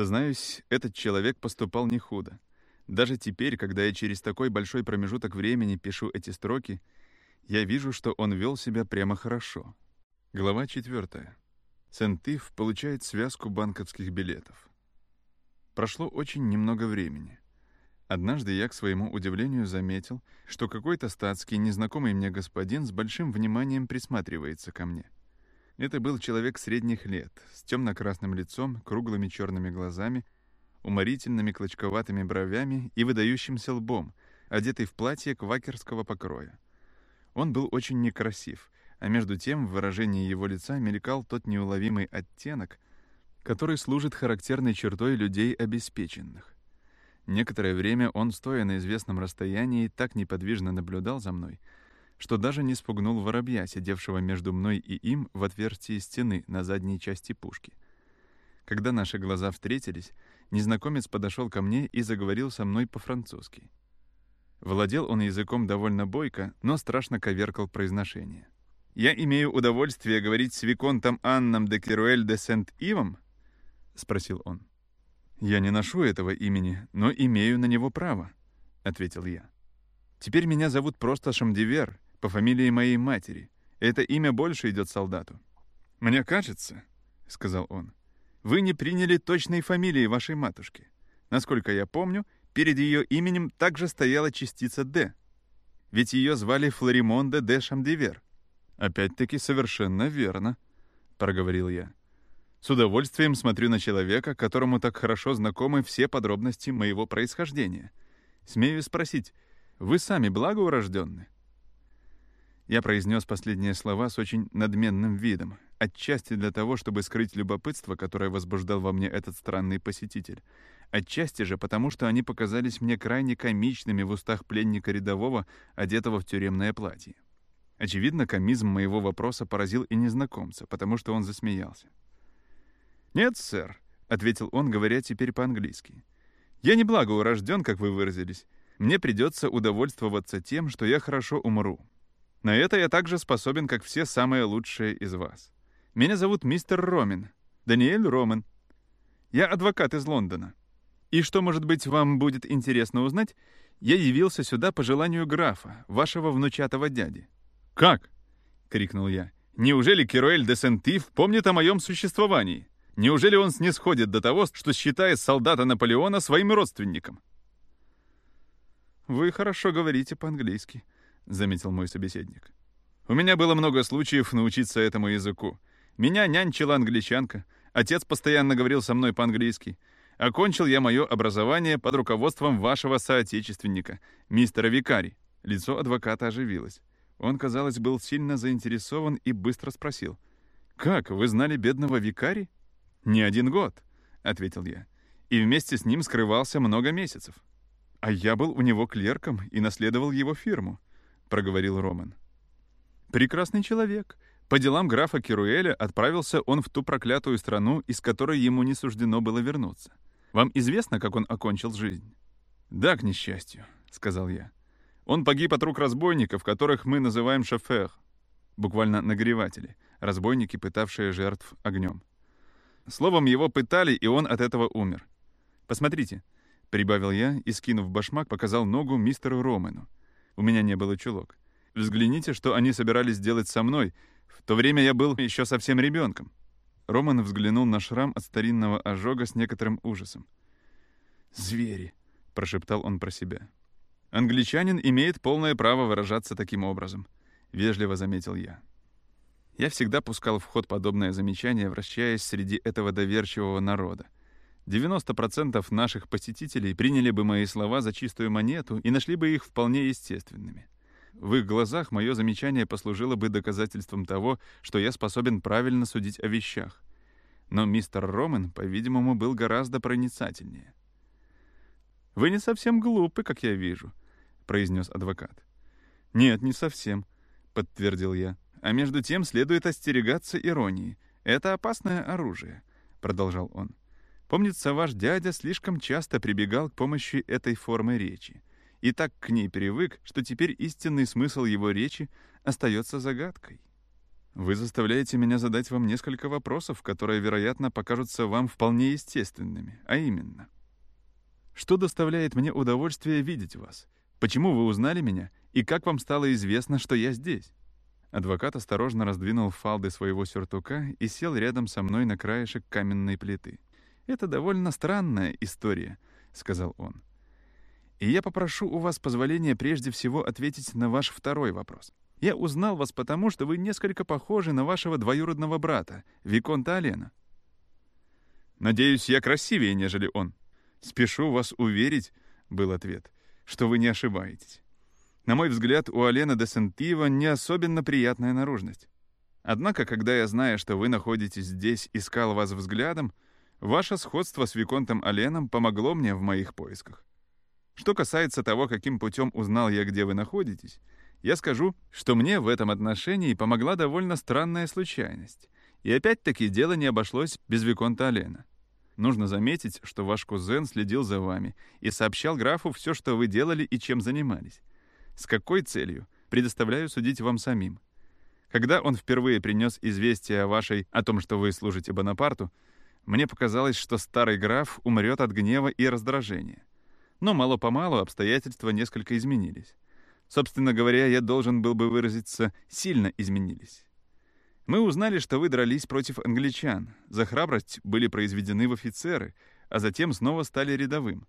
Сознаюсь, этот человек поступал не худо. Даже теперь, когда я через такой большой промежуток времени пишу эти строки, я вижу, что он вел себя прямо хорошо. Глава 4. Сент-Ив получает связку банковских билетов. Прошло очень немного времени. Однажды я, к своему удивлению, заметил, что какой-то статский, незнакомый мне господин с большим вниманием присматривается ко мне. Это был человек средних лет, с темно-красным лицом, круглыми черными глазами, уморительными клочковатыми бровями и выдающимся лбом, одетый в платье квакерского покроя. Он был очень некрасив, а между тем в выражении его лица мелькал тот неуловимый оттенок, который служит характерной чертой людей обеспеченных. Некоторое время он, стоя на известном расстоянии, так неподвижно наблюдал за мной, что даже не спугнул воробья, сидевшего между мной и им в отверстии стены на задней части пушки. Когда наши глаза встретились, незнакомец подошел ко мне и заговорил со мной по-французски. Владел он языком довольно бойко, но страшно коверкал произношение. «Я имею удовольствие говорить с Виконтом Анном де Керуэль де Сент-Ивом?» — спросил он. «Я не ношу этого имени, но имею на него право», — ответил я. «Теперь меня зовут просто Шамдивер, по фамилии моей матери. Это имя больше идет солдату». «Мне кажется», — сказал он, — «вы не приняли точной фамилии вашей матушки. Насколько я помню, перед ее именем также стояла частица «Д». Ведь ее звали Флоримонда де Шамдивер. «Опять-таки совершенно верно», — проговорил я. «С удовольствием смотрю на человека, которому так хорошо знакомы все подробности моего происхождения. Смею спросить, вы сами благоурожденны?» Я произнес последние слова с очень надменным видом, отчасти для того, чтобы скрыть любопытство, которое возбуждал во мне этот странный посетитель, отчасти же потому, что они показались мне крайне комичными в устах пленника рядового, одетого в тюремное платье. Очевидно, комизм моего вопроса поразил и незнакомца, потому что он засмеялся. «Нет, сэр», — ответил он, говоря теперь по-английски. «Я не благоурожден, как вы выразились. Мне придется удовольствоваться тем, что я хорошо умру. На это я также способен, как все самые лучшие из вас. Меня зовут мистер Ромин, Даниэль Роман. Я адвокат из Лондона. И что, может быть, вам будет интересно узнать, я явился сюда по желанию графа, вашего внучатого дяди. «Как?» — крикнул я. «Неужели Керуэль де Сентив помнит о моем существовании? Неужели он снисходит до того, что считает солдата Наполеона своим родственником?» «Вы хорошо говорите по-английски», — заметил мой собеседник. «У меня было много случаев научиться этому языку. Меня нянчила англичанка, отец постоянно говорил со мной по-английски. Окончил я мое образование под руководством вашего соотечественника, мистера Викари». Лицо адвоката оживилось. Он, казалось, был сильно заинтересован и быстро спросил. «Как, вы знали бедного викари?» «Не один год», — ответил я. «И вместе с ним скрывался много месяцев». «А я был у него клерком и наследовал его фирму», — проговорил Роман. «Прекрасный человек. По делам графа Керуэля отправился он в ту проклятую страну, из которой ему не суждено было вернуться. Вам известно, как он окончил жизнь?» «Да, к несчастью», — сказал я. Он погиб от рук разбойников, которых мы называем шофер, буквально нагреватели, разбойники, пытавшие жертв огнем. Словом, его пытали, и он от этого умер. «Посмотрите», — прибавил я и, скинув башмак, показал ногу мистеру Роману. У меня не было чулок. «Взгляните, что они собирались делать со мной. В то время я был еще совсем ребенком». Роман взглянул на шрам от старинного ожога с некоторым ужасом. «Звери», — прошептал он про себя. Англичанин имеет полное право выражаться таким образом, вежливо заметил я. Я всегда пускал в ход подобное замечание, вращаясь среди этого доверчивого народа. 90% наших посетителей приняли бы мои слова за чистую монету и нашли бы их вполне естественными. В их глазах мое замечание послужило бы доказательством того, что я способен правильно судить о вещах. Но мистер Роман, по-видимому, был гораздо проницательнее. «Вы не совсем глупы, как я вижу», произнес адвокат. «Нет, не совсем», — подтвердил я. «А между тем следует остерегаться иронии. Это опасное оружие», — продолжал он. «Помнится, ваш дядя слишком часто прибегал к помощи этой формы речи и так к ней привык, что теперь истинный смысл его речи остается загадкой». Вы заставляете меня задать вам несколько вопросов, которые, вероятно, покажутся вам вполне естественными, а именно. Что доставляет мне удовольствие видеть вас? Почему вы узнали меня? И как вам стало известно, что я здесь?» Адвокат осторожно раздвинул фалды своего сюртука и сел рядом со мной на краешек каменной плиты. «Это довольно странная история», — сказал он. «И я попрошу у вас позволения прежде всего ответить на ваш второй вопрос. Я узнал вас потому, что вы несколько похожи на вашего двоюродного брата, Виконта Алена». «Надеюсь, я красивее, нежели он». «Спешу вас уверить», — был ответ, — «что вы не ошибаетесь. На мой взгляд, у Алена де Сентива не особенно приятная наружность. Однако, когда я знаю, что вы находитесь здесь, искал вас взглядом, ваше сходство с Виконтом Аленом помогло мне в моих поисках. Что касается того, каким путем узнал я, где вы находитесь, я скажу, что мне в этом отношении помогла довольно странная случайность. И опять-таки дело не обошлось без Виконта Алена. Нужно заметить, что ваш кузен следил за вами и сообщал графу все, что вы делали и чем занимались. С какой целью? Предоставляю судить вам самим. Когда он впервые принес известие о вашей, о том, что вы служите Бонапарту, мне показалось, что старый граф умрет от гнева и раздражения. Но мало-помалу обстоятельства несколько изменились. Собственно говоря, я должен был бы выразиться «сильно изменились». Мы узнали, что вы дрались против англичан, за храбрость были произведены в офицеры, а затем снова стали рядовым.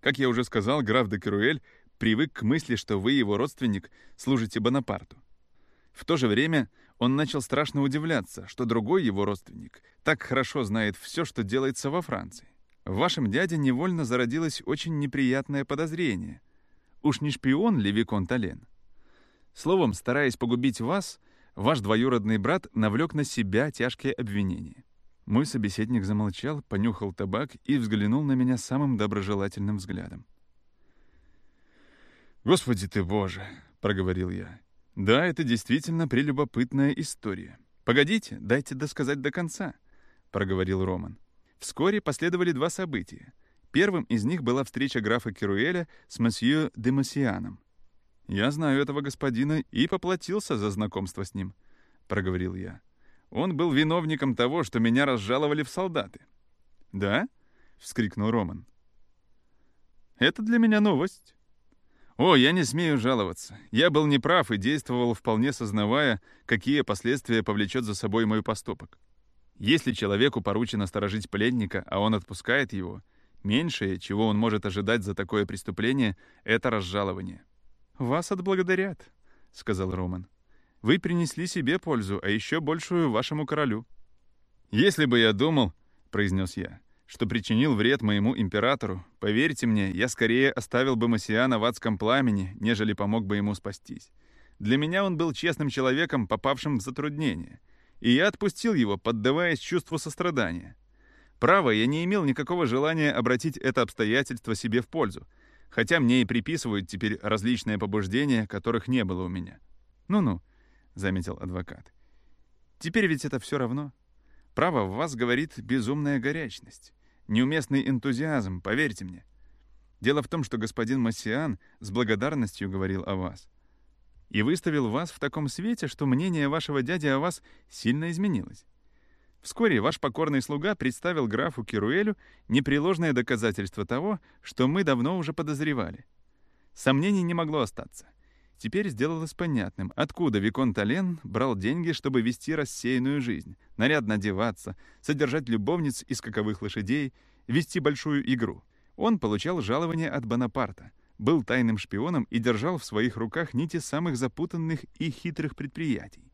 Как я уже сказал, граф де Керуэль привык к мысли, что вы, его родственник, служите Бонапарту. В то же время он начал страшно удивляться, что другой его родственник так хорошо знает все, что делается во Франции. В вашем дяде невольно зародилось очень неприятное подозрение. Уж не шпион ли Викон Тален? Словом, стараясь погубить вас, ваш двоюродный брат навлек на себя тяжкие обвинения. Мой собеседник замолчал, понюхал табак и взглянул на меня самым доброжелательным взглядом. «Господи ты Боже!» — проговорил я. «Да, это действительно прелюбопытная история. Погодите, дайте досказать до конца», — проговорил Роман. Вскоре последовали два события. Первым из них была встреча графа Керуэля с месье де Массианом. «Я знаю этого господина и поплатился за знакомство с ним», — проговорил я. «Он был виновником того, что меня разжаловали в солдаты». «Да?» — вскрикнул Роман. «Это для меня новость». О, я не смею жаловаться. Я был неправ и действовал вполне сознавая, какие последствия повлечет за собой мой поступок. Если человеку поручено сторожить пленника, а он отпускает его, меньшее, чего он может ожидать за такое преступление, это разжалование. «Вас отблагодарят», — сказал Роман. «Вы принесли себе пользу, а еще большую вашему королю». «Если бы я думал», — произнес я, — что причинил вред моему императору, поверьте мне, я скорее оставил бы Массиана в адском пламени, нежели помог бы ему спастись. Для меня он был честным человеком, попавшим в затруднение, и я отпустил его, поддаваясь чувству сострадания. Право, я не имел никакого желания обратить это обстоятельство себе в пользу, хотя мне и приписывают теперь различные побуждения, которых не было у меня. «Ну-ну», — заметил адвокат. «Теперь ведь это все равно. Право, в вас говорит безумная горячность. Неуместный энтузиазм, поверьте мне. Дело в том, что господин Массиан с благодарностью говорил о вас. И выставил вас в таком свете, что мнение вашего дяди о вас сильно изменилось. Вскоре ваш покорный слуга представил графу Кируэлю непреложное доказательство того, что мы давно уже подозревали. Сомнений не могло остаться. Теперь сделалось понятным, откуда Викон Тален брал деньги, чтобы вести рассеянную жизнь, нарядно одеваться, содержать любовниц и скаковых лошадей, вести большую игру. Он получал жалование от Бонапарта, был тайным шпионом и держал в своих руках нити самых запутанных и хитрых предприятий.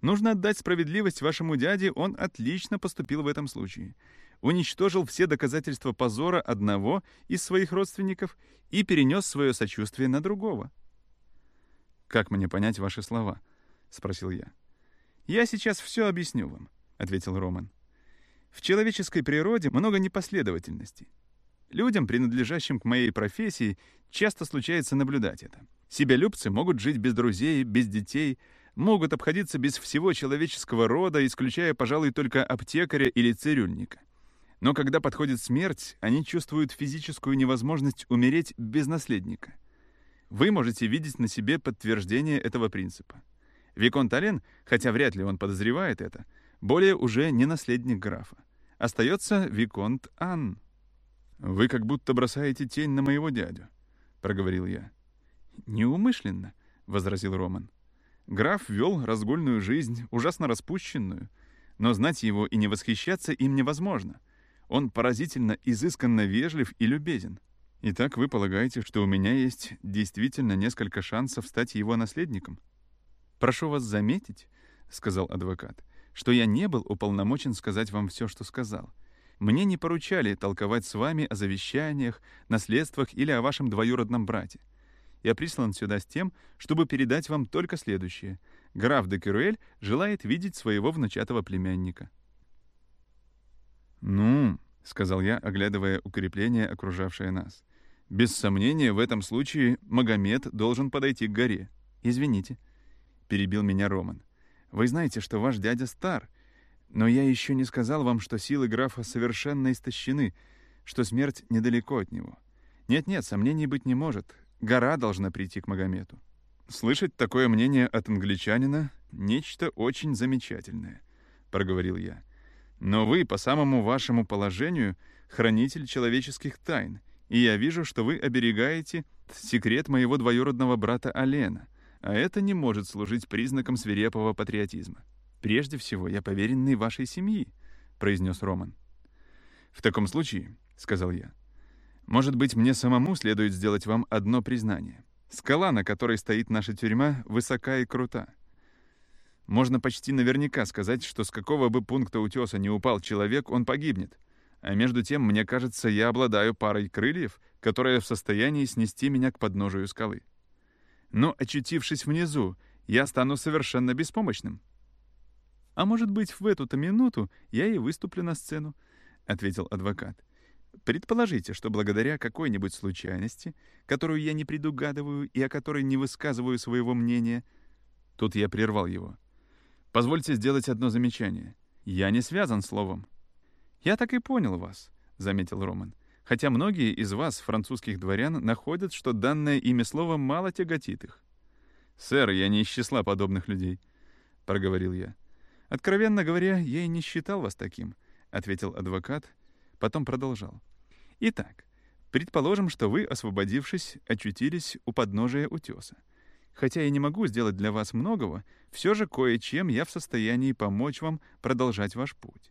Нужно отдать справедливость вашему дяде, он отлично поступил в этом случае. Уничтожил все доказательства позора одного из своих родственников и перенес свое сочувствие на другого. «Как мне понять ваши слова?» — спросил я. «Я сейчас все объясню вам», — ответил Роман. «В человеческой природе много непоследовательностей. Людям, принадлежащим к моей профессии, часто случается наблюдать это. Себялюбцы могут жить без друзей, без детей, могут обходиться без всего человеческого рода, исключая, пожалуй, только аптекаря или цирюльника. Но когда подходит смерть, они чувствуют физическую невозможность умереть без наследника — вы можете видеть на себе подтверждение этого принципа. Виконт Ален, хотя вряд ли он подозревает это, более уже не наследник графа. Остается Виконт Ан. «Вы как будто бросаете тень на моего дядю», — проговорил я. «Неумышленно», — возразил Роман. «Граф вел разгульную жизнь, ужасно распущенную, но знать его и не восхищаться им невозможно. Он поразительно изысканно вежлив и любезен. Итак, вы полагаете, что у меня есть действительно несколько шансов стать его наследником? Прошу вас заметить, — сказал адвокат, — что я не был уполномочен сказать вам все, что сказал. Мне не поручали толковать с вами о завещаниях, наследствах или о вашем двоюродном брате. Я прислан сюда с тем, чтобы передать вам только следующее. Граф де Кюрель желает видеть своего внучатого племянника. «Ну», — сказал я, оглядывая укрепление, окружавшее нас, — «без сомнения, в этом случае Магомед должен подойти к горе». «Извините», — перебил меня Роман. «Вы знаете, что ваш дядя стар, но я еще не сказал вам, что силы графа совершенно истощены, что смерть недалеко от него. Нет-нет, сомнений быть не может. Гора должна прийти к Магомету. Слышать такое мнение от англичанина — нечто очень замечательное, — проговорил я. Но вы, по самому вашему положению, хранитель человеческих тайн, и я вижу, что вы оберегаете секрет моего двоюродного брата Алена, а это не может служить признаком свирепого патриотизма. «Прежде всего, я поверенный вашей семьи», — произнес Роман. «В таком случае», — сказал я, — «может быть, мне самому следует сделать вам одно признание. Скала, на которой стоит наша тюрьма, высока и крута. Можно почти наверняка сказать, что с какого бы пункта утеса не упал человек, он погибнет. А между тем, мне кажется, я обладаю парой крыльев, которая в состоянии снести меня к подножию скалы. Но, очутившись внизу, я стану совершенно беспомощным. «А может быть, в эту-то минуту я и выступлю на сцену», — ответил адвокат. «Предположите, что благодаря какой-нибудь случайности, которую я не предугадываю и о которой не высказываю своего мнения...» Тут я прервал его. «Позвольте сделать одно замечание. Я не связан словом». «Я так и понял вас», — заметил Роман. «Хотя многие из вас, французских дворян, находят, что данное ими слово мало тяготит их». «Сэр, я не из числа подобных людей», — проговорил я. «Откровенно говоря, я и не считал вас таким», — ответил адвокат, потом продолжал. «Итак, предположим, что вы, освободившись, очутились у подножия утеса. Хотя я не могу сделать для вас многого, все же кое-чем я в состоянии помочь вам продолжать ваш путь.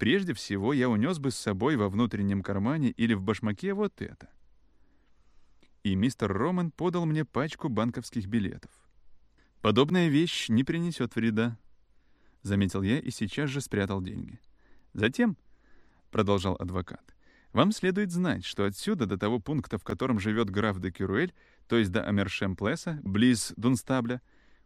Прежде всего, я унес бы с собой во внутреннем кармане или в башмаке вот это». И мистер Роман подал мне пачку банковских билетов. «Подобная вещь не принесет вреда», — заметил я и сейчас же спрятал деньги. «Затем», — продолжал адвокат, — «вам следует знать, что отсюда до того пункта, в котором живет граф де Кюруэль, то есть до Амершем-Плеса, близ Дунстабля,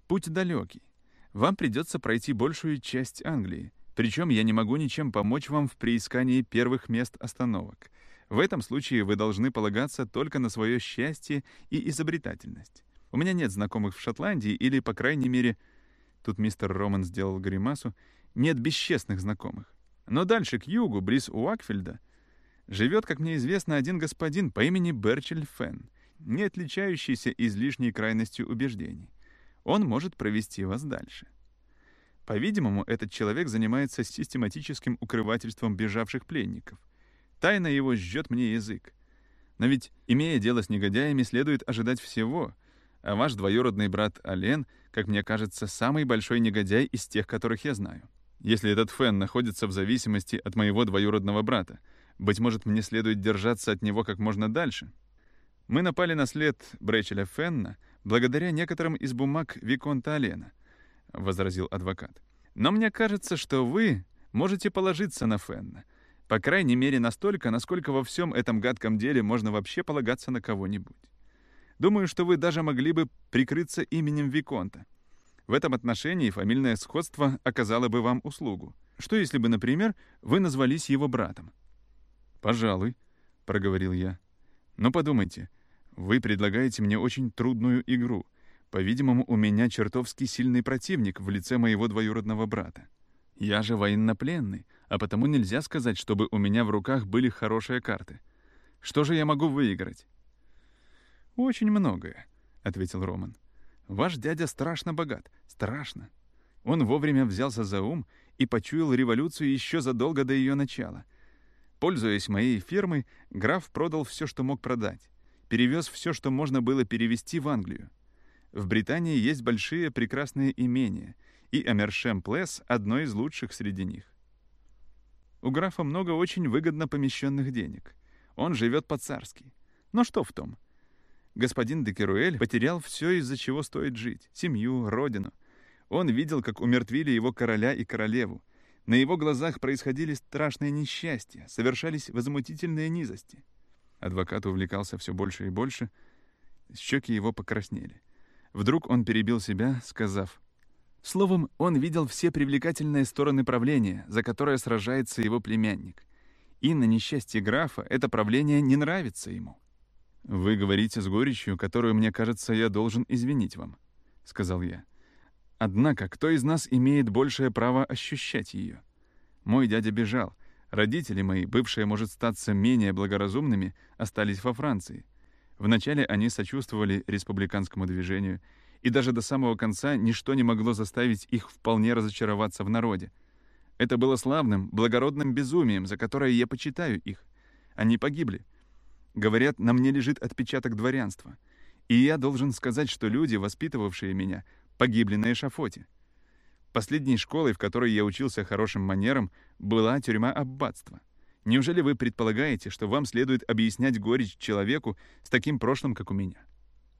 путь далекий. Вам придется пройти большую часть Англии, причем я не могу ничем помочь вам в приискании первых мест остановок. В этом случае вы должны полагаться только на свое счастье и изобретательность. У меня нет знакомых в Шотландии или, по крайней мере, — Тут мистер Роман сделал гримасу. Нет бесчестных знакомых. Но дальше, к югу, близ Уакфельда, живет, как мне известно, один господин по имени Берчель Фен, не отличающийся излишней крайностью убеждений. Он может провести вас дальше. По-видимому, этот человек занимается систематическим укрывательством бежавших пленников. Тайна его жжет мне язык. Но ведь, имея дело с негодяями, следует ожидать всего, а ваш двоюродный брат Ален — как мне кажется, самый большой негодяй из тех, которых я знаю. Если этот Фен находится в зависимости от моего двоюродного брата, быть может, мне следует держаться от него как можно дальше. Мы напали на след Брэчеля Фенна благодаря некоторым из бумаг Виконта Алена, — возразил адвокат. Но мне кажется, что вы можете положиться на Фенна. По крайней мере, настолько, насколько во всем этом гадком деле можно вообще полагаться на кого-нибудь. Думаю, что вы даже могли бы прикрыться именем Виконта. В этом отношении фамильное сходство оказало бы вам услугу. Что если бы, например, вы назвались его братом? «Пожалуй», — проговорил я. «Но подумайте, вы предлагаете мне очень трудную игру. По-видимому, у меня чертовски сильный противник в лице моего двоюродного брата. Я же военнопленный, а потому нельзя сказать, чтобы у меня в руках были хорошие карты. Что же я могу выиграть? «Очень многое», — ответил Роман. «Ваш дядя страшно богат, Страшно. Он вовремя взялся за ум и почуял революцию еще задолго до ее начала. Пользуясь моей фирмой, граф продал все, что мог продать. Перевез все, что можно было перевести в Англию. В Британии есть большие прекрасные имения, и Амершем Плес — одно из лучших среди них. У графа много очень выгодно помещенных денег. Он живет по-царски. Но что в том? Господин де Керуэль потерял все, из-за чего стоит жить — семью, родину. Он видел, как умертвили его короля и королеву. На его глазах происходили страшные несчастья, совершались возмутительные низости. Адвокат увлекался все больше и больше. Щеки его покраснели. Вдруг он перебил себя, сказав, Словом, он видел все привлекательные стороны правления, за которое сражается его племянник. И на несчастье графа это правление не нравится ему. «Вы говорите с горечью, которую, мне кажется, я должен извинить вам», — сказал я. «Однако, кто из нас имеет большее право ощущать ее? Мой дядя бежал. Родители мои, бывшие, может, статься менее благоразумными, остались во Франции. Вначале они сочувствовали республиканскому движению, и даже до самого конца ничто не могло заставить их вполне разочароваться в народе. Это было славным, благородным безумием, за которое я почитаю их. Они погибли. Говорят, на мне лежит отпечаток дворянства. И я должен сказать, что люди, воспитывавшие меня, погибли на эшафоте. Последней школой, в которой я учился хорошим манерам, была тюрьма аббатства — Неужели вы предполагаете, что вам следует объяснять горечь человеку с таким прошлым, как у меня?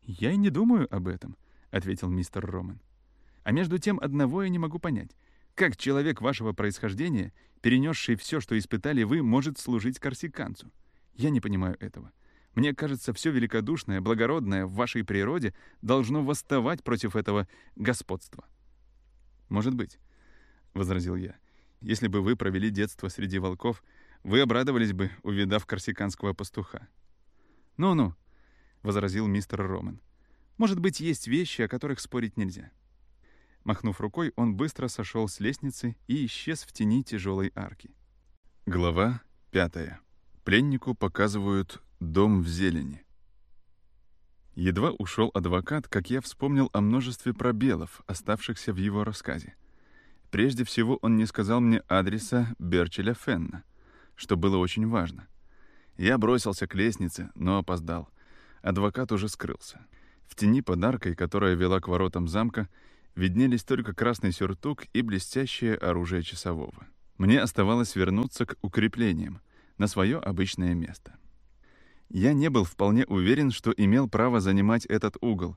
Я и не думаю об этом, ответил мистер Роман. А между тем одного я не могу понять. Как человек вашего происхождения, перенесший все, что испытали вы, может служить корсиканцу? Я не понимаю этого. Мне кажется, все великодушное, благородное в вашей природе должно восставать против этого господства. Может быть, — возразил я, — если бы вы провели детство среди волков, вы обрадовались бы, увидав корсиканского пастуха. «Ну-ну», — возразил мистер Роман. «Может быть, есть вещи, о которых спорить нельзя». Махнув рукой, он быстро сошел с лестницы и исчез в тени тяжелой арки. Глава пятая. Пленнику показывают дом в зелени. Едва ушел адвокат, как я вспомнил о множестве пробелов, оставшихся в его рассказе. Прежде всего, он не сказал мне адреса Берчеля Фенна — что было очень важно. Я бросился к лестнице, но опоздал. Адвокат уже скрылся. В тени подаркой, которая вела к воротам замка, виднелись только красный сюртук и блестящее оружие часового. Мне оставалось вернуться к укреплениям, на свое обычное место. Я не был вполне уверен, что имел право занимать этот угол,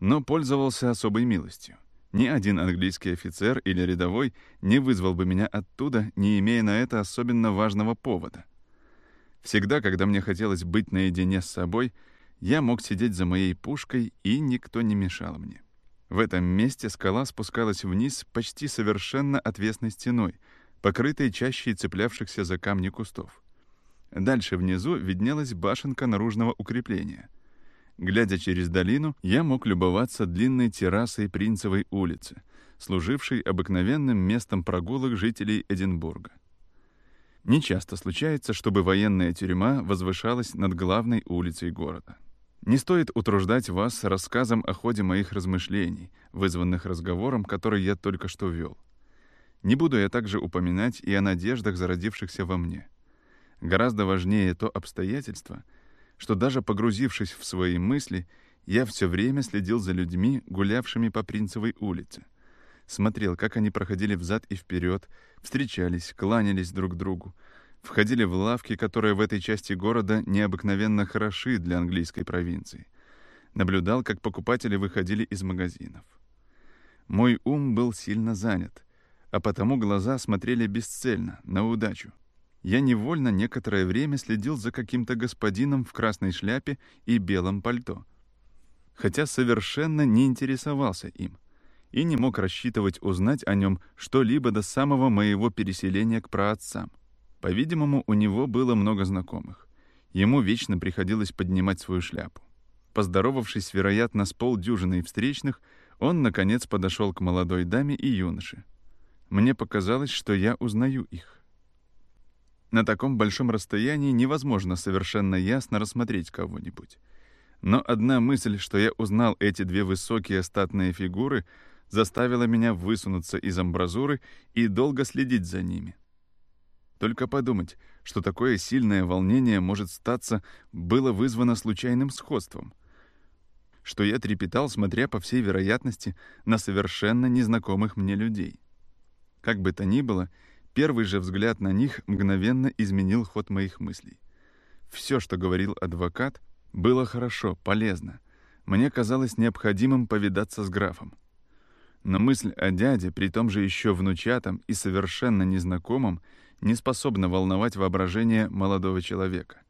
но пользовался особой милостью. Ни один английский офицер или рядовой не вызвал бы меня оттуда, не имея на это особенно важного повода. Всегда, когда мне хотелось быть наедине с собой, я мог сидеть за моей пушкой, и никто не мешал мне. В этом месте скала спускалась вниз почти совершенно отвесной стеной, покрытой чащей цеплявшихся за камни кустов. Дальше внизу виднелась башенка наружного укрепления — Глядя через долину, я мог любоваться длинной террасой Принцевой улицы, служившей обыкновенным местом прогулок жителей Эдинбурга. Нечасто случается, чтобы военная тюрьма возвышалась над главной улицей города. Не стоит утруждать вас рассказом о ходе моих размышлений, вызванных разговором, который я только что вел. Не буду я также упоминать и о надеждах, зародившихся во мне. Гораздо важнее то обстоятельство — что даже погрузившись в свои мысли, я все время следил за людьми, гулявшими по Принцевой улице. Смотрел, как они проходили взад и вперед, встречались, кланялись друг другу, входили в лавки, которые в этой части города необыкновенно хороши для английской провинции. Наблюдал, как покупатели выходили из магазинов. Мой ум был сильно занят, а потому глаза смотрели бесцельно, на удачу я невольно некоторое время следил за каким-то господином в красной шляпе и белом пальто, хотя совершенно не интересовался им и не мог рассчитывать узнать о нем что-либо до самого моего переселения к праотцам. По-видимому, у него было много знакомых. Ему вечно приходилось поднимать свою шляпу. Поздоровавшись, вероятно, с полдюжиной встречных, он, наконец, подошел к молодой даме и юноше. Мне показалось, что я узнаю их. На таком большом расстоянии невозможно совершенно ясно рассмотреть кого-нибудь. Но одна мысль, что я узнал эти две высокие статные фигуры, заставило меня высунуться из амбразуры и долго следить за ними. Только подумать, что такое сильное волнение может статься, было вызвано случайным сходством. Что я трепетал, смотря по всей вероятности на совершенно незнакомых мне людей. Как бы то ни было, первый же взгляд на них мгновенно изменил ход моих мыслей. Все, что говорил адвокат, было хорошо, полезно. Мне казалось необходимым повидаться с графом. Но мысль о дяде, при том же еще внучатом и совершенно незнакомом, не способна волновать воображение молодого человека.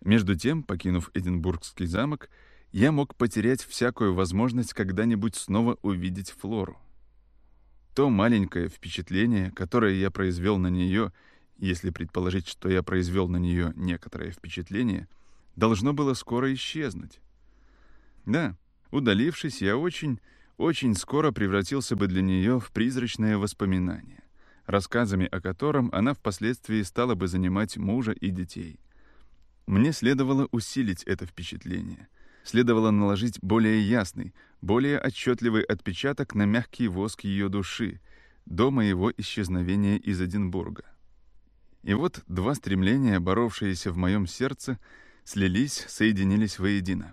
Между тем, покинув Эдинбургский замок, я мог потерять всякую возможность когда-нибудь снова увидеть Флору. То маленькое впечатление, которое я произвел на нее, если предположить, что я произвел на нее некоторое впечатление, должно было скоро исчезнуть. Да, удалившись, я очень, очень скоро превратился бы для нее в призрачное воспоминание рассказами о котором она впоследствии стала бы занимать мужа и детей. Мне следовало усилить это впечатление. Следовало наложить более ясный, более отчетливый отпечаток на мягкий воск ее души до моего исчезновения из Эдинбурга. И вот два стремления, боровшиеся в моем сердце, слились, соединились воедино.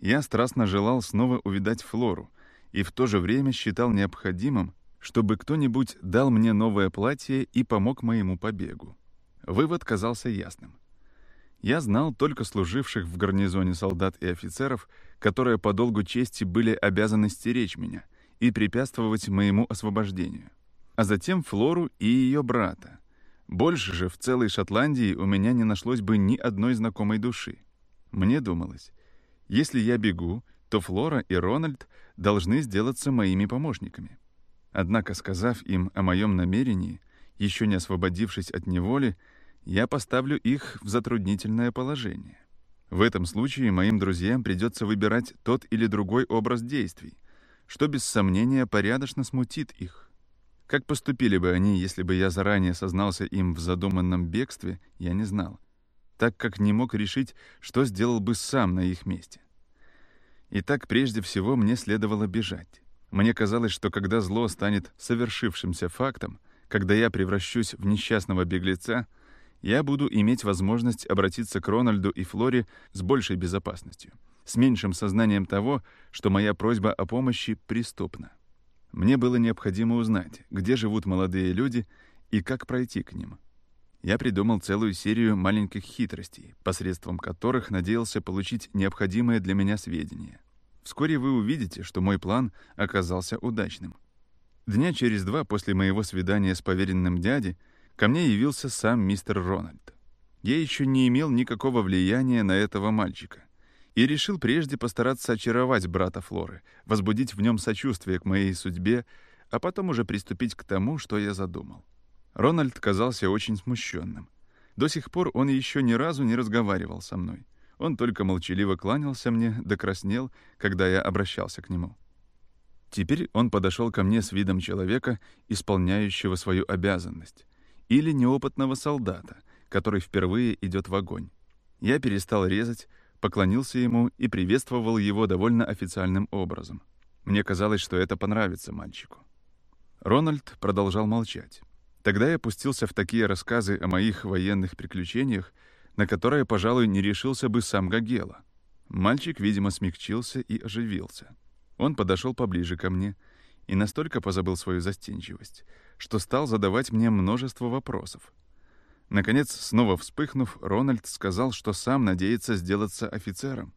Я страстно желал снова увидать Флору и в то же время считал необходимым чтобы кто-нибудь дал мне новое платье и помог моему побегу. Вывод казался ясным. Я знал только служивших в гарнизоне солдат и офицеров, которые по долгу чести были обязаны стеречь меня и препятствовать моему освобождению. А затем Флору и ее брата. Больше же в целой Шотландии у меня не нашлось бы ни одной знакомой души. Мне думалось, если я бегу, то Флора и Рональд должны сделаться моими помощниками. Однако, сказав им о моем намерении, еще не освободившись от неволи, я поставлю их в затруднительное положение. В этом случае моим друзьям придется выбирать тот или другой образ действий, что без сомнения порядочно смутит их. Как поступили бы они, если бы я заранее сознался им в задуманном бегстве, я не знал, так как не мог решить, что сделал бы сам на их месте. Итак, прежде всего мне следовало бежать. Мне казалось, что когда зло станет совершившимся фактом, когда я превращусь в несчастного беглеца, я буду иметь возможность обратиться к Рональду и Флоре с большей безопасностью, с меньшим сознанием того, что моя просьба о помощи преступна. Мне было необходимо узнать, где живут молодые люди и как пройти к ним. Я придумал целую серию маленьких хитростей, посредством которых надеялся получить необходимые для меня сведения — Вскоре вы увидите, что мой план оказался удачным. Дня через два после моего свидания с поверенным дядей ко мне явился сам мистер Рональд. Я еще не имел никакого влияния на этого мальчика и решил прежде постараться очаровать брата Флоры, возбудить в нем сочувствие к моей судьбе, а потом уже приступить к тому, что я задумал. Рональд казался очень смущенным. До сих пор он еще ни разу не разговаривал со мной. Он только молчаливо кланялся мне, докраснел, когда я обращался к нему. Теперь он подошел ко мне с видом человека, исполняющего свою обязанность, или неопытного солдата, который впервые идет в огонь. Я перестал резать, поклонился ему и приветствовал его довольно официальным образом. Мне казалось, что это понравится мальчику. Рональд продолжал молчать. Тогда я пустился в такие рассказы о моих военных приключениях, на которое, пожалуй, не решился бы сам Гагела. Мальчик, видимо, смягчился и оживился. Он подошел поближе ко мне и настолько позабыл свою застенчивость, что стал задавать мне множество вопросов. Наконец, снова вспыхнув, Рональд сказал, что сам надеется сделаться офицером.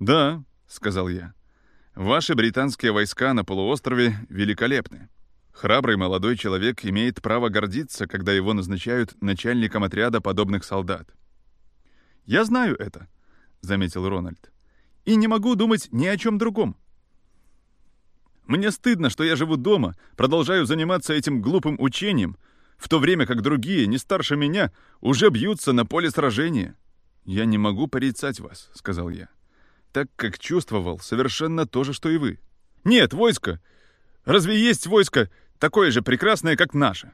«Да», — сказал я, — «ваши британские войска на полуострове великолепны. Храбрый молодой человек имеет право гордиться, когда его назначают начальником отряда подобных солдат. «Я знаю это», — заметил Рональд. «И не могу думать ни о чем другом. Мне стыдно, что я живу дома, продолжаю заниматься этим глупым учением, в то время как другие, не старше меня, уже бьются на поле сражения». «Я не могу порицать вас», — сказал я, так как чувствовал совершенно то же, что и вы. «Нет, войско! Разве есть войско, такое же прекрасное, как наше».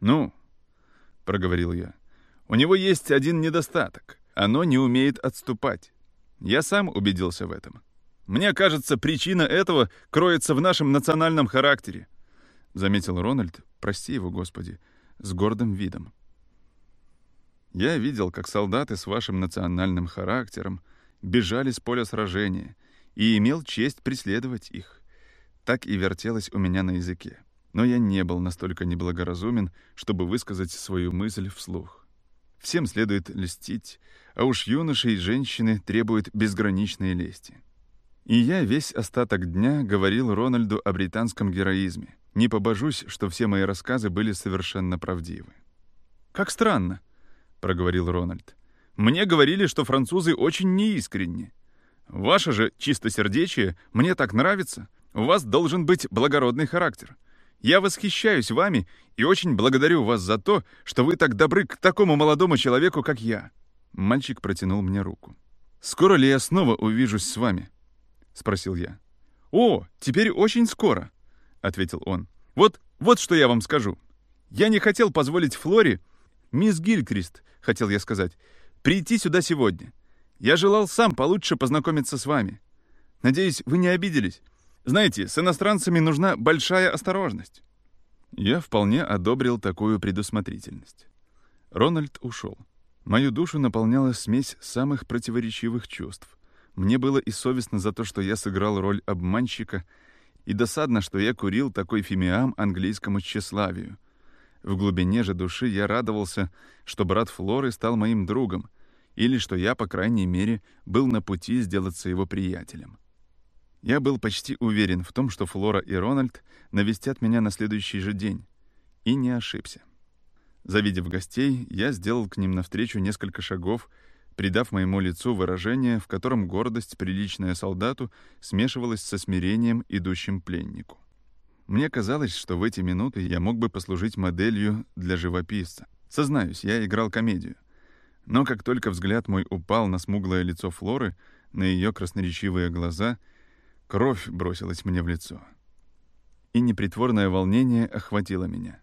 «Ну», — проговорил я, — «у него есть один недостаток. Оно не умеет отступать. Я сам убедился в этом». Мне кажется, причина этого кроется в нашем национальном характере», — заметил Рональд, прости его, Господи, с гордым видом. «Я видел, как солдаты с вашим национальным характером бежали с поля сражения и имел честь преследовать их. Так и вертелось у меня на языке. Но я не был настолько неблагоразумен, чтобы высказать свою мысль вслух. Всем следует льстить, а уж юноши и женщины требуют безграничной лести. И я весь остаток дня говорил Рональду о британском героизме. Не побожусь, что все мои рассказы были совершенно правдивы. «Как странно», — проговорил Рональд. «Мне говорили, что французы очень неискренни. Ваше же чистосердечие мне так нравится. У вас должен быть благородный характер. Я восхищаюсь вами и очень благодарю вас за то, что вы так добры к такому молодому человеку, как я». Мальчик протянул мне руку. «Скоро ли я снова увижусь с вами?» — спросил я. «О, теперь очень скоро», — ответил он. «Вот, вот что я вам скажу. Я не хотел позволить Флоре, мисс Гилькрист, хотел я сказать, прийти сюда сегодня. Я желал сам получше познакомиться с вами. Надеюсь, вы не обиделись. Знаете, с иностранцами нужна большая осторожность». Я вполне одобрил такую предусмотрительность. Рональд ушел. Мою душу наполняла смесь самых противоречивых чувств. Мне было и совестно за то, что я сыграл роль обманщика, и досадно, что я курил такой фимиам английскому тщеславию. В глубине же души я радовался, что брат Флоры стал моим другом, или что я, по крайней мере, был на пути сделаться его приятелем. Я был почти уверен в том, что Флора и Рональд навестят меня на следующий же день, и не ошибся. Завидев гостей, я сделал к ним навстречу несколько шагов, придав моему лицу выражение, в котором гордость, приличная солдату, смешивалась со смирением, идущим пленнику. Мне казалось, что в эти минуты я мог бы послужить моделью для живописца. Сознаюсь, я играл комедию. Но как только взгляд мой упал на смуглое лицо Флоры, на ее красноречивые глаза — Кровь бросилась мне в лицо. И непритворное волнение охватило меня.